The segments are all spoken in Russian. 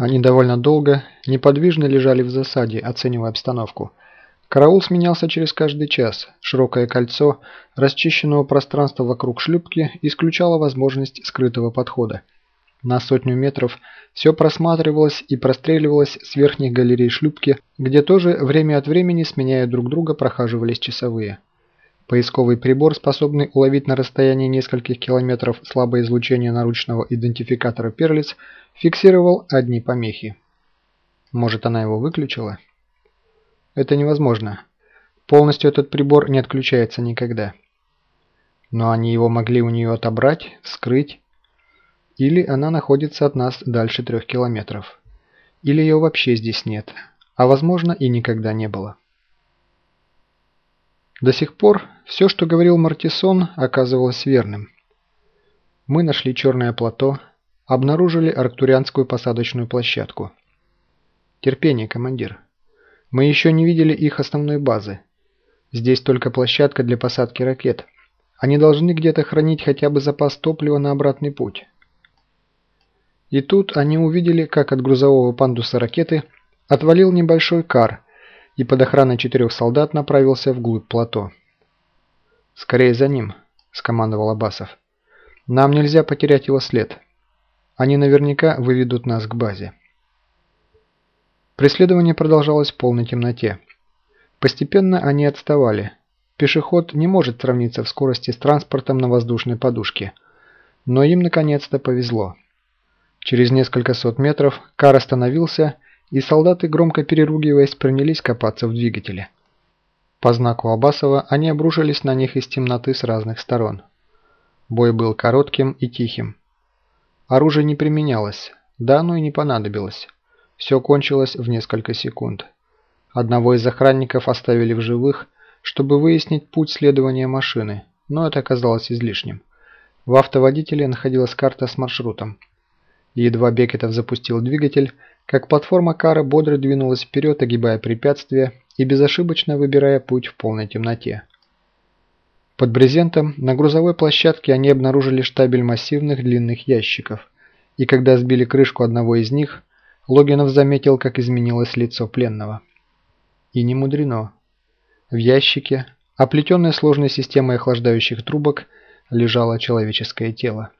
Они довольно долго неподвижно лежали в засаде, оценивая обстановку. Караул сменялся через каждый час. Широкое кольцо расчищенного пространства вокруг шлюпки исключало возможность скрытого подхода. На сотню метров все просматривалось и простреливалось с верхних галерей шлюпки, где тоже время от времени, сменяя друг друга, прохаживались часовые. Поисковый прибор, способный уловить на расстоянии нескольких километров слабое излучение наручного идентификатора Перлиц, фиксировал одни помехи. Может, она его выключила? Это невозможно. Полностью этот прибор не отключается никогда. Но они его могли у нее отобрать, вскрыть. Или она находится от нас дальше трех километров. Или ее вообще здесь нет. А возможно и никогда не было. До сих пор все, что говорил Мартисон, оказывалось верным. Мы нашли черное плато, обнаружили арктурианскую посадочную площадку. Терпение, командир. Мы еще не видели их основной базы. Здесь только площадка для посадки ракет. Они должны где-то хранить хотя бы запас топлива на обратный путь. И тут они увидели, как от грузового пандуса ракеты отвалил небольшой кар – и под охраной четырех солдат направился вглубь плато. «Скорее за ним», – скомандовал Абасов. «Нам нельзя потерять его след. Они наверняка выведут нас к базе». Преследование продолжалось в полной темноте. Постепенно они отставали. Пешеход не может сравниться в скорости с транспортом на воздушной подушке. Но им наконец-то повезло. Через несколько сот метров Кар остановился и солдаты, громко переругиваясь, принялись копаться в двигателе. По знаку Абасова они обрушились на них из темноты с разных сторон. Бой был коротким и тихим. Оружие не применялось, да оно и не понадобилось. Все кончилось в несколько секунд. Одного из охранников оставили в живых, чтобы выяснить путь следования машины, но это оказалось излишним. В автоводителе находилась карта с маршрутом. Едва Бекетов запустил двигатель, как платформа Кара бодро двинулась вперед, огибая препятствия и безошибочно выбирая путь в полной темноте. Под брезентом на грузовой площадке они обнаружили штабель массивных длинных ящиков, и когда сбили крышку одного из них, Логинов заметил, как изменилось лицо пленного. И не мудрено. В ящике, оплетенной сложной системой охлаждающих трубок, лежало человеческое тело.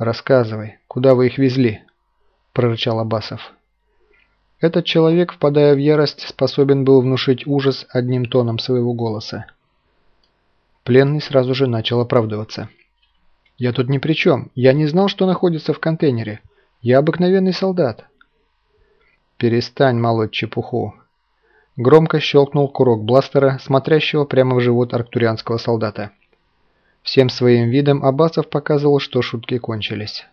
«Рассказывай, куда вы их везли?» – прорычал Абасов. Этот человек, впадая в ярость, способен был внушить ужас одним тоном своего голоса. Пленный сразу же начал оправдываться. «Я тут ни при чем. Я не знал, что находится в контейнере. Я обыкновенный солдат». «Перестань молоть чепуху». Громко щелкнул курок бластера, смотрящего прямо в живот арктурианского солдата. Всем своим видом Абасов показывал, что шутки кончились.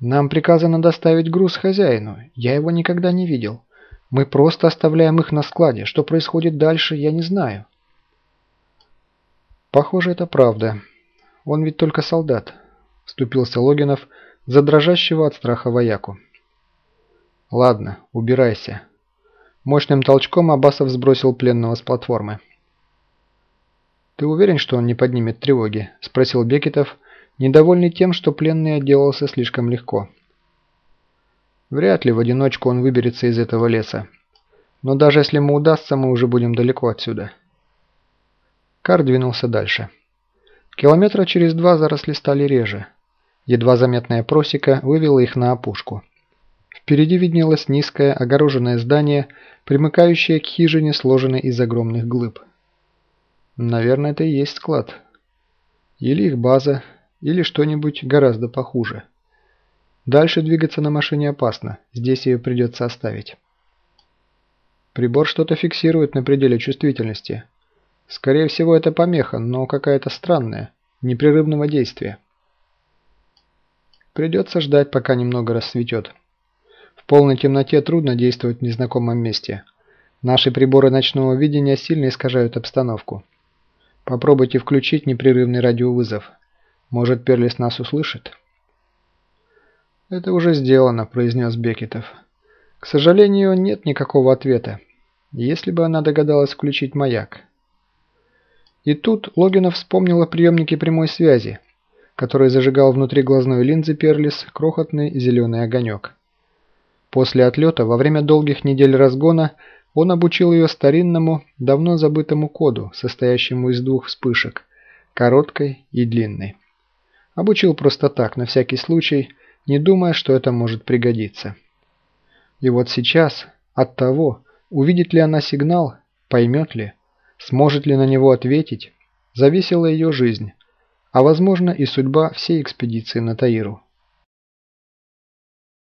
Нам приказано доставить груз хозяину. Я его никогда не видел. Мы просто оставляем их на складе. Что происходит дальше, я не знаю. Похоже, это правда. Он ведь только солдат. Вступился Логинов за дрожащего от страха вояку. Ладно, убирайся. Мощным толчком Абасов сбросил пленного с платформы. «Ты уверен, что он не поднимет тревоги?» – спросил Бекетов, недовольный тем, что пленный отделался слишком легко. Вряд ли в одиночку он выберется из этого леса. Но даже если ему удастся, мы уже будем далеко отсюда. Кар двинулся дальше. Километра через два заросли стали реже. Едва заметная просека вывела их на опушку. Впереди виднелось низкое огороженное здание, примыкающее к хижине, сложенной из огромных глыб. Наверное, это и есть склад. Или их база, или что-нибудь гораздо похуже. Дальше двигаться на машине опасно, здесь ее придется оставить. Прибор что-то фиксирует на пределе чувствительности. Скорее всего, это помеха, но какая-то странная, непрерывного действия. Придется ждать, пока немного рассветет. В полной темноте трудно действовать в незнакомом месте. Наши приборы ночного видения сильно искажают обстановку. Попробуйте включить непрерывный радиовызов. Может, Перлис нас услышит?» «Это уже сделано», – произнес Бекетов. «К сожалению, нет никакого ответа. Если бы она догадалась включить маяк». И тут Логинов вспомнил о приемнике прямой связи. который зажигал внутри глазной линзы Перлис крохотный зеленый огонек. После отлета, во время долгих недель разгона, он обучил ее старинному, давно забытому коду, состоящему из двух вспышек – короткой и длинной. Обучил просто так, на всякий случай, не думая, что это может пригодиться. И вот сейчас от того, увидит ли она сигнал, поймет ли, сможет ли на него ответить, зависела ее жизнь, а возможно и судьба всей экспедиции на Таиру.